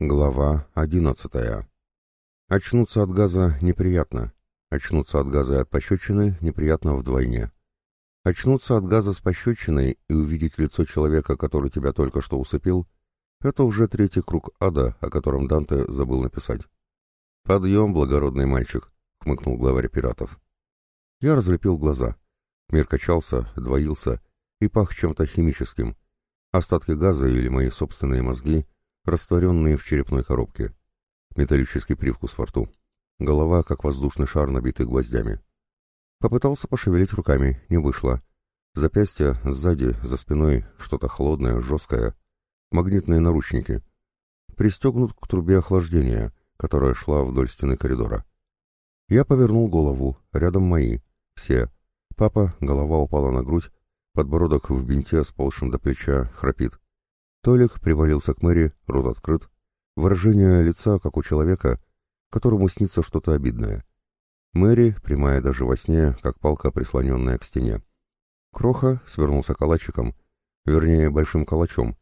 Глава одиннадцатая. Очнуться от газа неприятно. Очнуться от газа и от пощечины неприятно вдвойне. Очнуться от газа с пощечиной и увидеть лицо человека, который тебя только что усыпил, это уже третий круг ада, о котором Данте забыл написать. «Подъем, благородный мальчик», — хмыкнул главарь пиратов. Я разлепил глаза. Мир качался, двоился и пах чем-то химическим. Остатки газа или мои собственные мозги — растворенные в черепной коробке. Металлический привкус во рту. Голова, как воздушный шар, набитый гвоздями. Попытался пошевелить руками, не вышло. Запястья, сзади, за спиной, что-то холодное, жесткое. Магнитные наручники. Пристегнут к трубе охлаждения, которая шла вдоль стены коридора. Я повернул голову, рядом мои, все. Папа, голова упала на грудь, подбородок в бинте, сползшим до плеча, храпит. Толик привалился к Мэри, рот открыт. Выражение лица, как у человека, которому снится что-то обидное. Мэри, прямая даже во сне, как палка, прислоненная к стене. Кроха свернулся калачиком, вернее, большим калачом,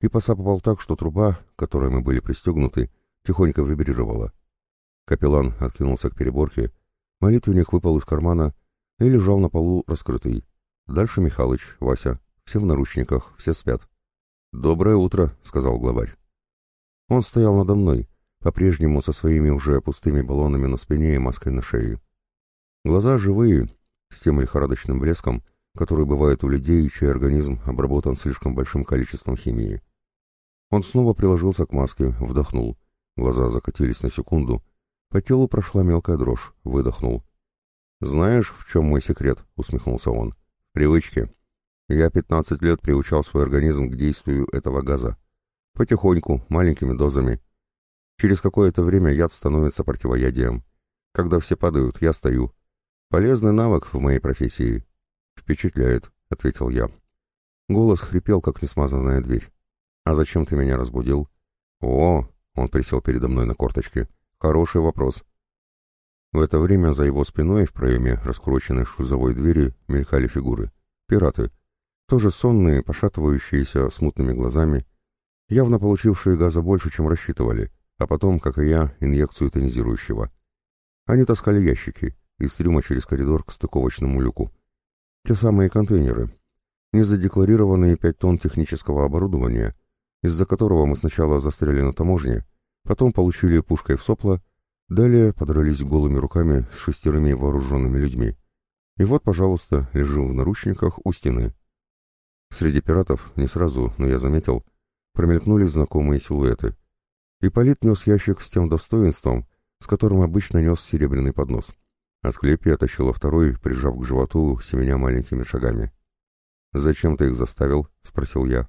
и посапывал так, что труба, которой мы были пристегнуты, тихонько вибрировала. Капеллан откинулся к переборке, молитвенник выпал из кармана и лежал на полу раскрытый. Дальше Михалыч, Вася, все в наручниках, все спят. «Доброе утро», — сказал главарь. Он стоял надо мной, по-прежнему со своими уже пустыми баллонами на спине и маской на шее. Глаза живые, с тем лихорадочным блеском, который бывает у людей, чей организм обработан слишком большим количеством химии. Он снова приложился к маске, вдохнул. Глаза закатились на секунду. По телу прошла мелкая дрожь. Выдохнул. «Знаешь, в чем мой секрет?» — усмехнулся он. «Привычки. Я 15 лет приучал свой организм к действию этого газа. Потихоньку, маленькими дозами. Через какое-то время яд становится противоядием. Когда все падают, я стою. Полезный навык в моей профессии. Впечатляет, — ответил я. Голос хрипел, как несмазанная дверь. «А зачем ты меня разбудил?» «О!» — он присел передо мной на корточке. «Хороший вопрос». В это время за его спиной в проеме раскуроченной шлюзовой двери мелькали фигуры. Пираты — тоже сонные, пошатывающиеся, смутными глазами, явно получившие газа больше, чем рассчитывали, а потом, как и я, инъекцию тонизирующего. Они таскали ящики из трюма через коридор к стыковочному люку. Те самые контейнеры, незадекларированные пять тонн технического оборудования, из-за которого мы сначала застряли на таможне, потом получили пушкой в сопло, далее подрались голыми руками с шестерыми вооруженными людьми. И вот, пожалуйста, лежим в наручниках у стены. Среди пиратов, не сразу, но я заметил, промелькнули знакомые силуэты. Ипполит нес ящик с тем достоинством, с которым обычно нес серебряный поднос. Асклепия тащила второй, прижав к животу, семеня маленькими шагами. «Зачем ты их заставил?» — спросил я.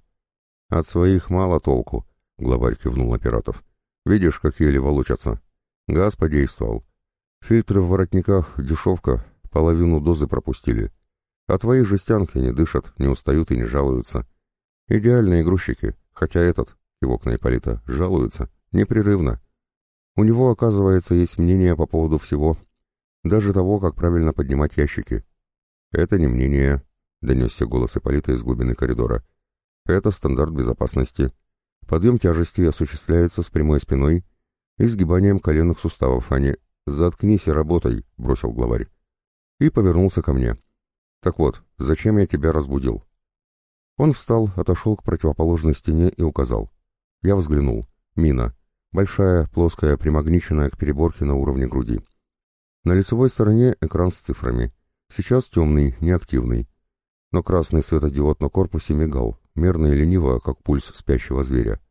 «От своих мало толку», — главарь кивнул на пиратов. «Видишь, как еле волочатся. Газ подействовал. Фильтры в воротниках, дешевка, половину дозы пропустили. А твои жестянки не дышат, не устают и не жалуются. Идеальные грузчики, хотя этот, кивок на жалуется, непрерывно. У него, оказывается, есть мнение по поводу всего, даже того, как правильно поднимать ящики. Это не мнение, — донесся голос Ипполита из глубины коридора. Это стандарт безопасности. Подъем тяжести осуществляется с прямой спиной и сгибанием коленных суставов, а не «заткнись и работай», — бросил главарь. И повернулся ко мне. Так вот, зачем я тебя разбудил? Он встал, отошел к противоположной стене и указал. Я взглянул. Мина. Большая, плоская, примагниченная к переборке на уровне груди. На лицевой стороне экран с цифрами. Сейчас темный, неактивный. Но красный светодиод на корпусе мигал, мерно и лениво, как пульс спящего зверя.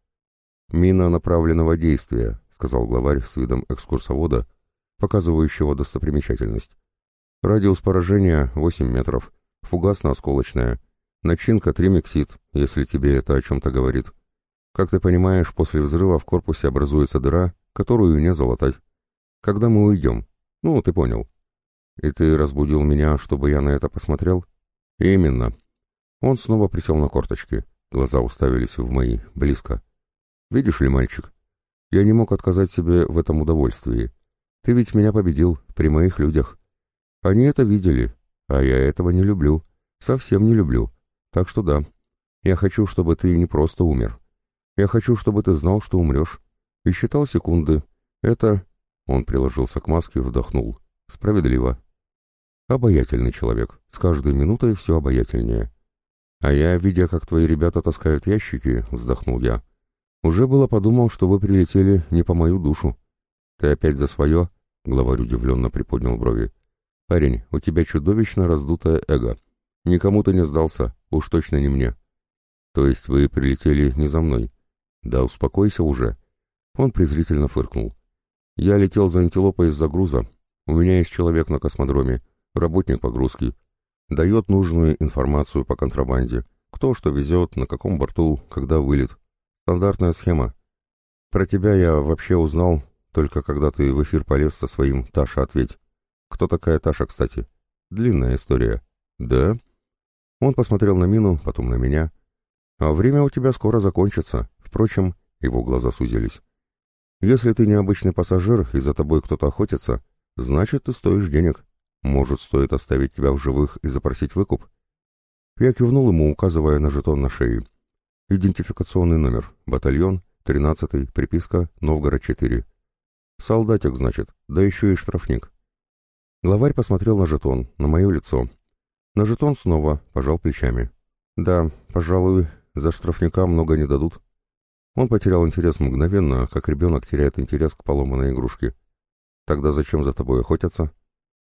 «Мина направленного действия», — сказал главарь с видом экскурсовода, показывающего достопримечательность. Радиус поражения 8 метров. Фугасно-осколочная. Начинка тримексид, если тебе это о чем-то говорит. Как ты понимаешь, после взрыва в корпусе образуется дыра, которую не залатать. Когда мы уйдем? Ну, ты понял. И ты разбудил меня, чтобы я на это посмотрел? Именно. Он снова присел на корточки. Глаза уставились в мои, близко. Видишь ли, мальчик, я не мог отказать себе в этом удовольствии. Ты ведь меня победил при моих людях. Они это видели, а я этого не люблю, совсем не люблю. Так что да, я хочу, чтобы ты не просто умер. Я хочу, чтобы ты знал, что умрешь. и считал секунды. Это... Он приложился к маске и вдохнул. Справедливо. Обаятельный человек. С каждой минутой все обаятельнее. А я, видя, как твои ребята таскают ящики, вздохнул я. Уже было подумал, что вы прилетели не по мою душу. Ты опять за свое? Главарь удивленно приподнял брови. Парень, у тебя чудовищно раздутое эго. Никому ты не сдался, уж точно не мне. То есть вы прилетели не за мной? Да успокойся уже. Он презрительно фыркнул. Я летел за антилопой из-за груза. У меня есть человек на космодроме, работник погрузки. Дает нужную информацию по контрабанде. Кто что везет, на каком борту, когда вылет. Стандартная схема. Про тебя я вообще узнал, только когда ты в эфир полез со своим «Таша, ответь». Кто такая Таша, кстати? Длинная история. Да? Он посмотрел на Мину, потом на меня. А время у тебя скоро закончится. Впрочем, его глаза сузились. Если ты необычный пассажир и за тобой кто-то охотится, значит, ты стоишь денег. Может, стоит оставить тебя в живых и запросить выкуп? Я кивнул ему, указывая на жетон на шее. Идентификационный номер. Батальон, 13-й, приписка, Новгород-4. Солдатик, значит, да еще и штрафник. Главарь посмотрел на жетон, на мое лицо. На жетон снова пожал плечами. Да, пожалуй, за штрафника много не дадут. Он потерял интерес мгновенно, как ребенок теряет интерес к поломанной игрушке. Тогда зачем за тобой охотятся?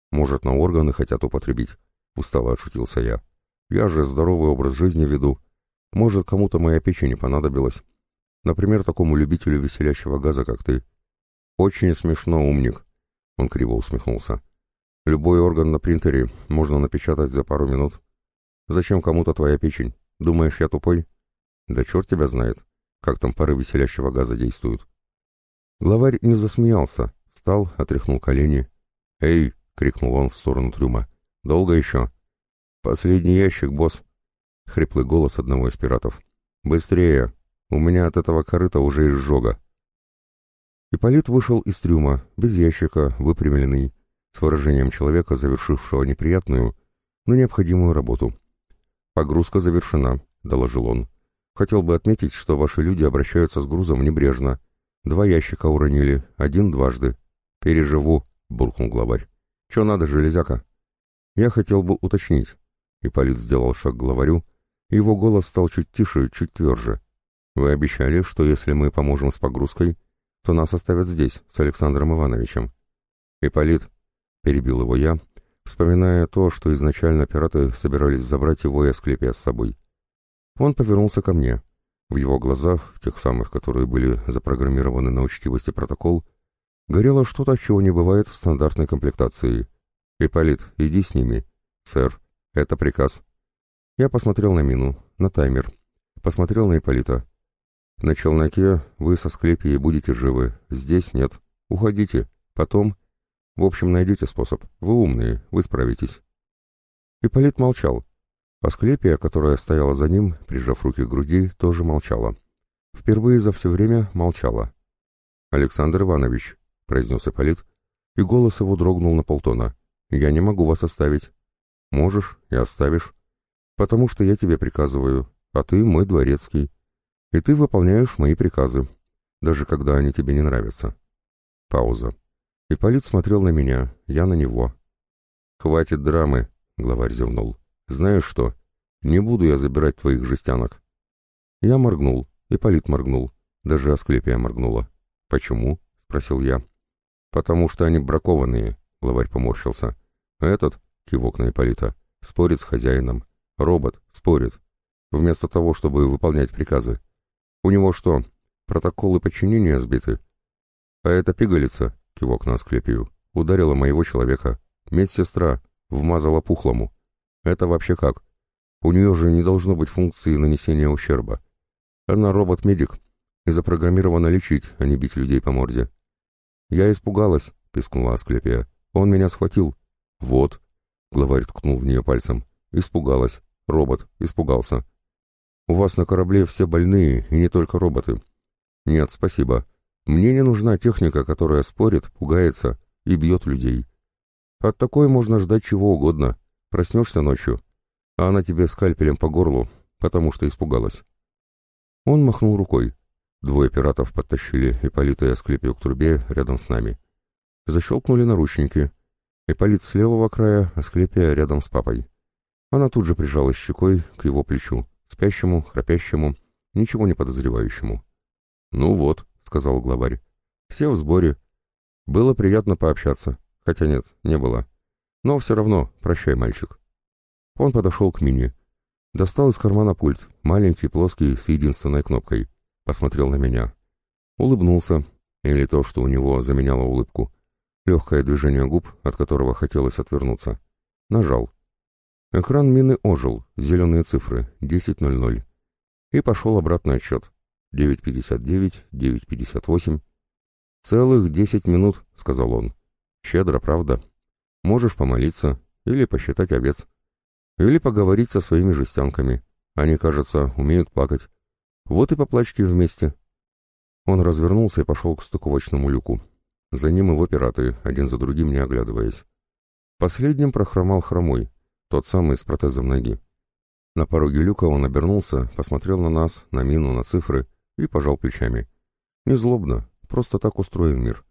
Может, на органы хотят употребить? Устало отшутился я. Я же здоровый образ жизни веду. Может, кому-то моя печень понадобилась. Например, такому любителю веселящего газа, как ты. Очень смешно, умник. Он криво усмехнулся. Любой орган на принтере можно напечатать за пару минут. Зачем кому-то твоя печень? Думаешь, я тупой? Да черт тебя знает как там пары веселящего газа действуют. Главарь не засмеялся, встал, отряхнул колени. «Эй!» — крикнул он в сторону трюма. «Долго еще?» «Последний ящик, босс!» — хриплый голос одного из пиратов. «Быстрее! У меня от этого корыта уже изжога!» Ипполит вышел из трюма, без ящика, выпрямленный, с выражением человека, завершившего неприятную, но необходимую работу. «Погрузка завершена», — доложил он. Хотел бы отметить, что ваши люди обращаются с грузом небрежно. Два ящика уронили, один дважды. Переживу, буркнул главарь. Че надо, железяка? Я хотел бы уточнить. Ипполит сделал шаг к главарю, и его голос стал чуть тише, чуть тверже. Вы обещали, что если мы поможем с погрузкой, то нас оставят здесь, с Александром Ивановичем. Ипполит, перебил его я, вспоминая то, что изначально пираты собирались забрать его и Асклепия с собой. Он повернулся ко мне. В его глазах, тех самых, которые были запрограммированы на учтивости протокол, горело что-то, чего не бывает в стандартной комплектации. «Ипполит, иди с ними». «Сэр, это приказ». Я посмотрел на мину, на таймер. Посмотрел на Ипполита. «На челноке вы со Склепией будете живы. Здесь нет. Уходите. Потом... В общем, найдете способ. Вы умные, вы справитесь». Ипполит молчал. Асклепия, которая стояла за ним, прижав руки к груди, тоже молчала. Впервые за все время молчала. «Александр Иванович», — произнес Ипполит, и голос его дрогнул на полтона. «Я не могу вас оставить». «Можешь и оставишь. Потому что я тебе приказываю, а ты мой дворецкий. И ты выполняешь мои приказы, даже когда они тебе не нравятся». Пауза. Ипполит смотрел на меня, я на него. «Хватит драмы», — главарь зевнул. «Знаешь что? Не буду я забирать твоих жестянок». Я моргнул, Ипполит моргнул, даже Асклепия моргнула. «Почему?» — спросил я. «Потому что они бракованные», — главарь поморщился. «Этот?» — кивок на Ипполита. «Спорит с хозяином. Робот. Спорит. Вместо того, чтобы выполнять приказы. У него что, протоколы подчинения сбиты?» «А эта пигалица», — кивок на Асклепию, — ударила моего человека. Медсестра. Вмазала пухлому. Это вообще как? У нее же не должно быть функции нанесения ущерба. Она робот-медик и запрограммирована лечить, а не бить людей по морде. Я испугалась, пискнула Асклепия. Он меня схватил. Вот. Главарь ткнул в нее пальцем. Испугалась. Робот. Испугался. У вас на корабле все больные, и не только роботы. Нет, спасибо. Мне не нужна техника, которая спорит, пугается и бьет людей. От такой можно ждать чего угодно. Проснешься ночью, а она тебе скальпелем по горлу, потому что испугалась. Он махнул рукой. Двое пиратов подтащили Ипполита и Асклепию к трубе рядом с нами. Защелкнули наручники. Ипполит с левого края, Асклепия рядом с папой. Она тут же прижалась щекой к его плечу, спящему, храпящему, ничего не подозревающему. «Ну вот», — сказал главарь, — «все в сборе. Было приятно пообщаться, хотя нет, не было. Но все равно, прощай, мальчик». Он подошел к Мине. Достал из кармана пульт, маленький, плоский, с единственной кнопкой посмотрел на меня. Улыбнулся, или то, что у него заменяло улыбку. Легкое движение губ, от которого хотелось отвернуться. Нажал. Экран мины ожил, зеленые цифры, 10.00. И пошел обратный отсчет. 9.59, 9.58. «Целых десять минут», — сказал он. «Щедро, правда. Можешь помолиться или посчитать овец. Или поговорить со своими жестянками. Они, кажется, умеют плакать. Вот и поплачьте вместе. Он развернулся и пошел к стыковочному люку. За ним его пираты, один за другим не оглядываясь. Последним прохромал хромой, тот самый с протезом ноги. На пороге люка он обернулся, посмотрел на нас, на мину, на цифры и пожал плечами. Не злобно, просто так устроен мир.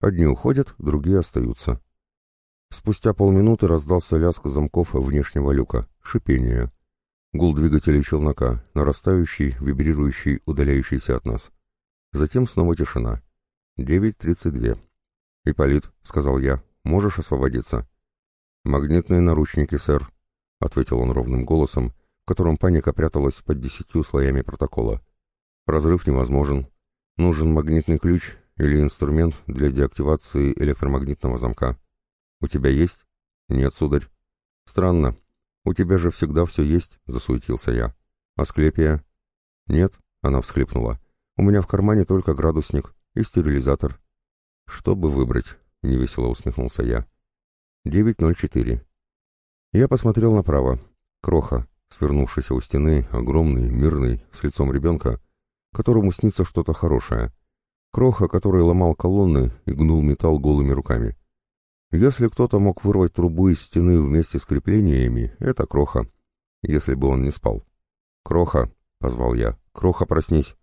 Одни уходят, другие остаются. Спустя полминуты раздался лязг замков внешнего люка, шипение. Гул двигателей челнока, нарастающий, вибрирующий, удаляющийся от нас. Затем снова тишина. Девять тридцать две. «Ипполит», — сказал я, — «можешь освободиться?» «Магнитные наручники, сэр», — ответил он ровным голосом, в котором паника пряталась под десятью слоями протокола. «Разрыв невозможен. Нужен магнитный ключ или инструмент для деактивации электромагнитного замка. У тебя есть?» «Нет, сударь». «Странно. «У тебя же всегда все есть», — засуетился я. «Асклепия?» «Нет», — она всхлипнула. «У меня в кармане только градусник и стерилизатор». «Что бы выбрать?» — невесело усмехнулся я. «9.04». Я посмотрел направо. Кроха, свернувшийся у стены, огромный, мирный, с лицом ребенка, которому снится что-то хорошее. Кроха, который ломал колонны и гнул металл голыми руками. Если кто-то мог вырвать трубу из стены вместе с креплениями, это Кроха. Если бы он не спал. «Кроха!» — позвал я. «Кроха, проснись!»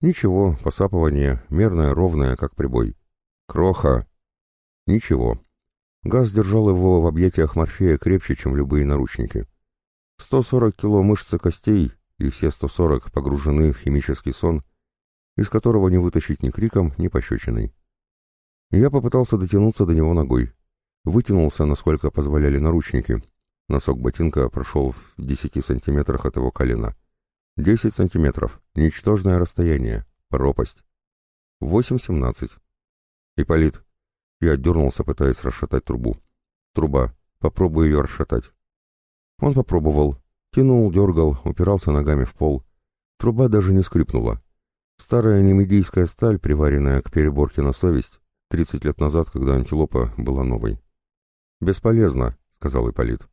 Ничего, посапывание, мерное, ровное, как прибой. «Кроха!» Ничего. Газ держал его в объятиях Морфея крепче, чем любые наручники. 140 кило мышцы костей, и все 140 погружены в химический сон, из которого не вытащить ни криком, ни пощечиной. Я попытался дотянуться до него ногой. Вытянулся, насколько позволяли наручники. Носок ботинка прошел в десяти сантиметрах от его колена. Десять сантиметров. Ничтожное расстояние. Пропасть. Восемь-семнадцать. Ипполит. Я отдернулся, пытаясь расшатать трубу. Труба. Попробуй ее расшатать. Он попробовал. Тянул, дергал, упирался ногами в пол. Труба даже не скрипнула. Старая немедийская сталь, приваренная к переборке на совесть, Тридцать лет назад, когда антилопа была новой. «Бесполезно», — сказал Ипполит.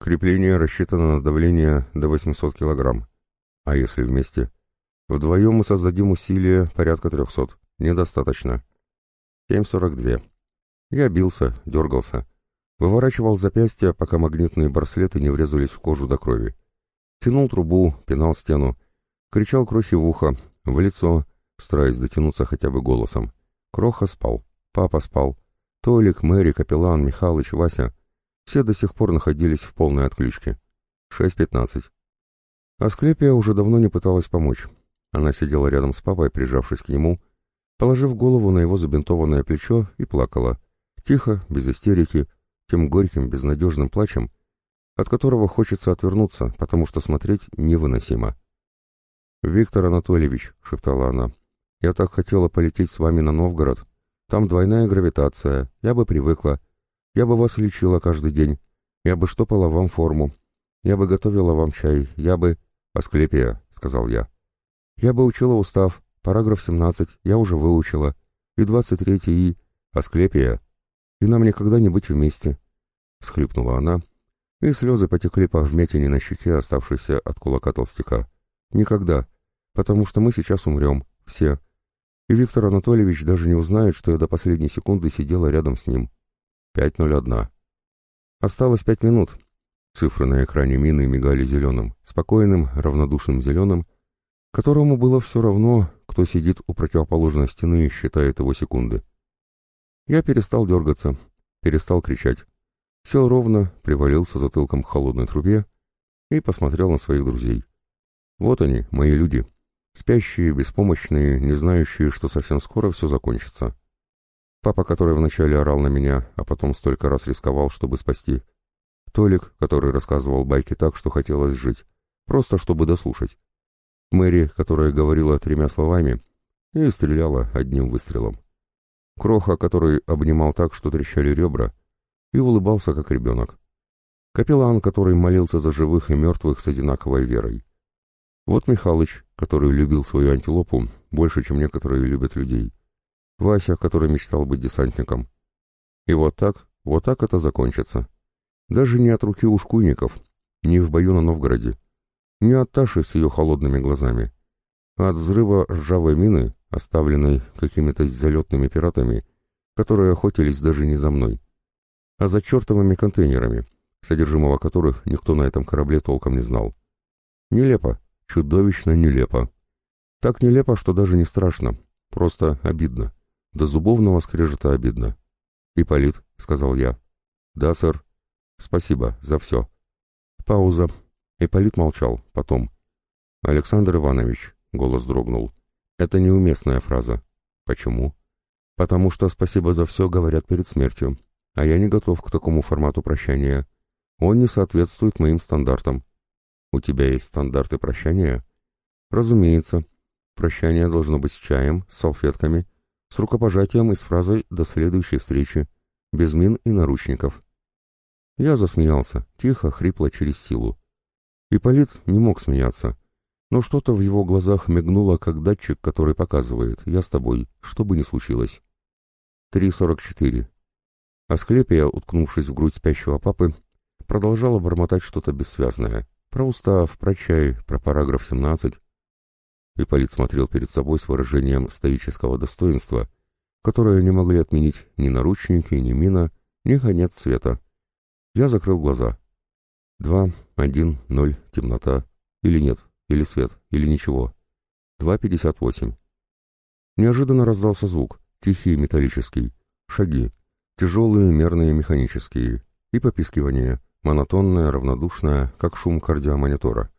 «Крепление рассчитано на давление до 800 килограмм. А если вместе? Вдвоем мы создадим усилие порядка 300. Недостаточно. 7,42. Я бился, дергался. Выворачивал запястья, пока магнитные браслеты не врезались в кожу до крови. Тянул трубу, пинал стену. Кричал крохи в ухо, в лицо, стараясь дотянуться хотя бы голосом. Кроха спал, папа спал, Толик, Мэри, Капеллан, Михалыч, Вася — все до сих пор находились в полной отключке. 6.15. Асклепия уже давно не пыталась помочь. Она сидела рядом с папой, прижавшись к нему, положив голову на его забинтованное плечо и плакала. Тихо, без истерики, тем горьким, безнадежным плачем, от которого хочется отвернуться, потому что смотреть невыносимо. «Виктор Анатольевич», — шептала она, я так хотела полететь с вами на Новгород. Там двойная гравитация, я бы привыкла. Я бы вас лечила каждый день. Я бы штопала вам форму. Я бы готовила вам чай. Я бы... Асклепия, — сказал я. Я бы учила устав. Параграф 17 я уже выучила. И 23 и... Асклепия. И нам никогда не быть вместе. Всхлипнула она, и слезы потекли по вмятине на щеке, оставшейся от кулака толстяка. Никогда. Потому что мы сейчас умрем. Все и Виктор Анатольевич даже не узнает, что я до последней секунды сидела рядом с ним. 5.01. Осталось пять минут. Цифры на экране мины мигали зеленым, спокойным, равнодушным зеленым, которому было все равно, кто сидит у противоположной стены и считает его секунды. Я перестал дергаться, перестал кричать. Сел ровно, привалился затылком к холодной трубе и посмотрел на своих друзей. Вот они, мои люди. Спящие, беспомощные, не знающие, что совсем скоро все закончится. Папа, который вначале орал на меня, а потом столько раз рисковал, чтобы спасти. Толик, который рассказывал байки так, что хотелось жить, просто чтобы дослушать. Мэри, которая говорила тремя словами и стреляла одним выстрелом. Кроха, который обнимал так, что трещали ребра, и улыбался, как ребенок. Капеллан, который молился за живых и мертвых с одинаковой верой. Вот Михалыч, который любил свою антилопу больше, чем некоторые любят людей. Вася, который мечтал быть десантником. И вот так, вот так это закончится. Даже не от руки ушкуйников, не в бою на Новгороде, не от Таши с ее холодными глазами, а от взрыва ржавой мины, оставленной какими-то залетными пиратами, которые охотились даже не за мной, а за чертовыми контейнерами, содержимого которых никто на этом корабле толком не знал. Нелепо, чудовищно нелепо. Так нелепо, что даже не страшно, просто обидно. До зубовного скрежета обидно. «Ипполит», — сказал я. «Да, сэр. Спасибо за все». Пауза. Ипполит молчал. Потом. «Александр Иванович», — голос дрогнул. «Это неуместная фраза». «Почему?» «Потому что спасибо за все говорят перед смертью а я не готов к такому формату прощания. Он не соответствует моим стандартам. У тебя есть стандарты прощания? Разумеется. Прощание должно быть с чаем, с салфетками, с рукопожатием и с фразой «до следующей встречи», без мин и наручников. Я засмеялся, тихо, хрипло, через силу. Ипполит не мог смеяться, но что-то в его глазах мигнуло, как датчик, который показывает «я с тобой, что бы ни случилось». 3.44. Асклепия, уткнувшись в грудь спящего папы, продолжала бормотать что-то бессвязное. Про устав, про чай, про параграф 17. Ипполит смотрел перед собой с выражением стоического достоинства, которое не могли отменить ни наручники, ни мина, ни конец света. Я закрыл глаза. Два, один, ноль, темнота. Или нет, или свет, или ничего. Два пятьдесят восемь. Неожиданно раздался звук, тихий, металлический. Шаги тяжелые, мерные, механические, и попискивание, монотонное, равнодушное, как шум кардиомонитора.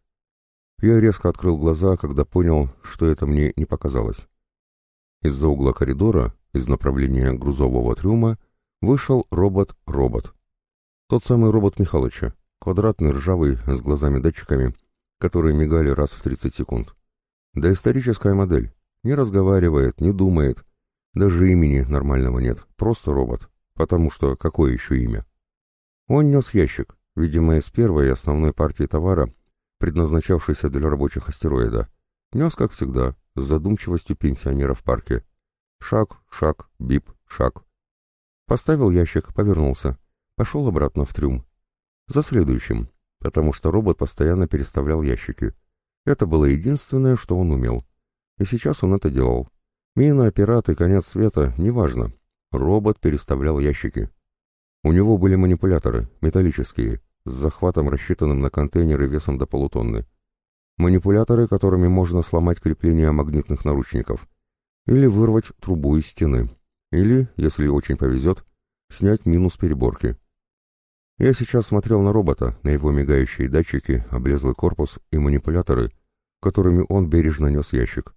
Я резко открыл глаза, когда понял, что это мне не показалось. Из-за угла коридора, из направления грузового трюма, вышел робот-робот. Тот самый робот Михалыча, квадратный, ржавый, с глазами-датчиками, которые мигали раз в 30 секунд. Да историческая модель. Не разговаривает, не думает. Даже имени нормального нет, просто робот потому что какое еще имя? Он нес ящик, видимо, из первой основной партии товара, предназначавшейся для рабочих астероида. Нес, как всегда, с задумчивостью пенсионера в парке. Шаг, шаг, бип, шаг. Поставил ящик, повернулся. Пошел обратно в трюм. За следующим, потому что робот постоянно переставлял ящики. Это было единственное, что он умел. И сейчас он это делал. Мина, пираты, конец света, неважно. Робот переставлял ящики. У него были манипуляторы, металлические, с захватом, рассчитанным на контейнеры весом до полутонны. Манипуляторы, которыми можно сломать крепление магнитных наручников. Или вырвать трубу из стены. Или, если очень повезет, снять минус переборки. Я сейчас смотрел на робота, на его мигающие датчики, облезлый корпус и манипуляторы, которыми он бережно нес ящик,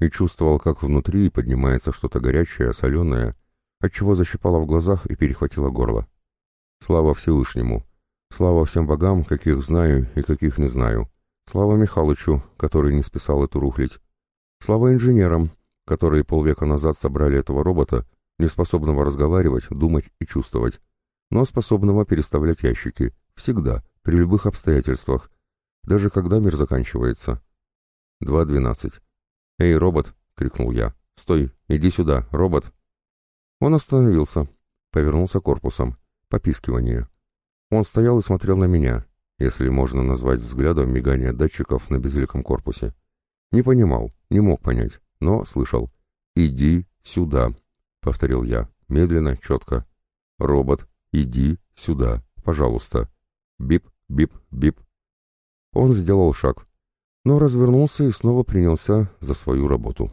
и чувствовал, как внутри поднимается что-то горячее, соленое, отчего защипало в глазах и перехватило горло. Слава Всевышнему! Слава всем богам, каких знаю и каких не знаю! Слава Михалычу, который не списал эту рухлить! Слава инженерам, которые полвека назад собрали этого робота, неспособного разговаривать, думать и чувствовать, но способного переставлять ящики, всегда, при любых обстоятельствах, даже когда мир заканчивается. 2.12. «Эй, робот!» — крикнул я. «Стой! Иди сюда, робот!» Он остановился, повернулся корпусом. Попискивание. Он стоял и смотрел на меня, если можно назвать взглядом мигание датчиков на безликом корпусе. Не понимал, не мог понять, но слышал. «Иди сюда», — повторил я, медленно, четко. «Робот, иди сюда, пожалуйста». Бип, бип, бип. Он сделал шаг. но развернулся и снова принялся за свою работу.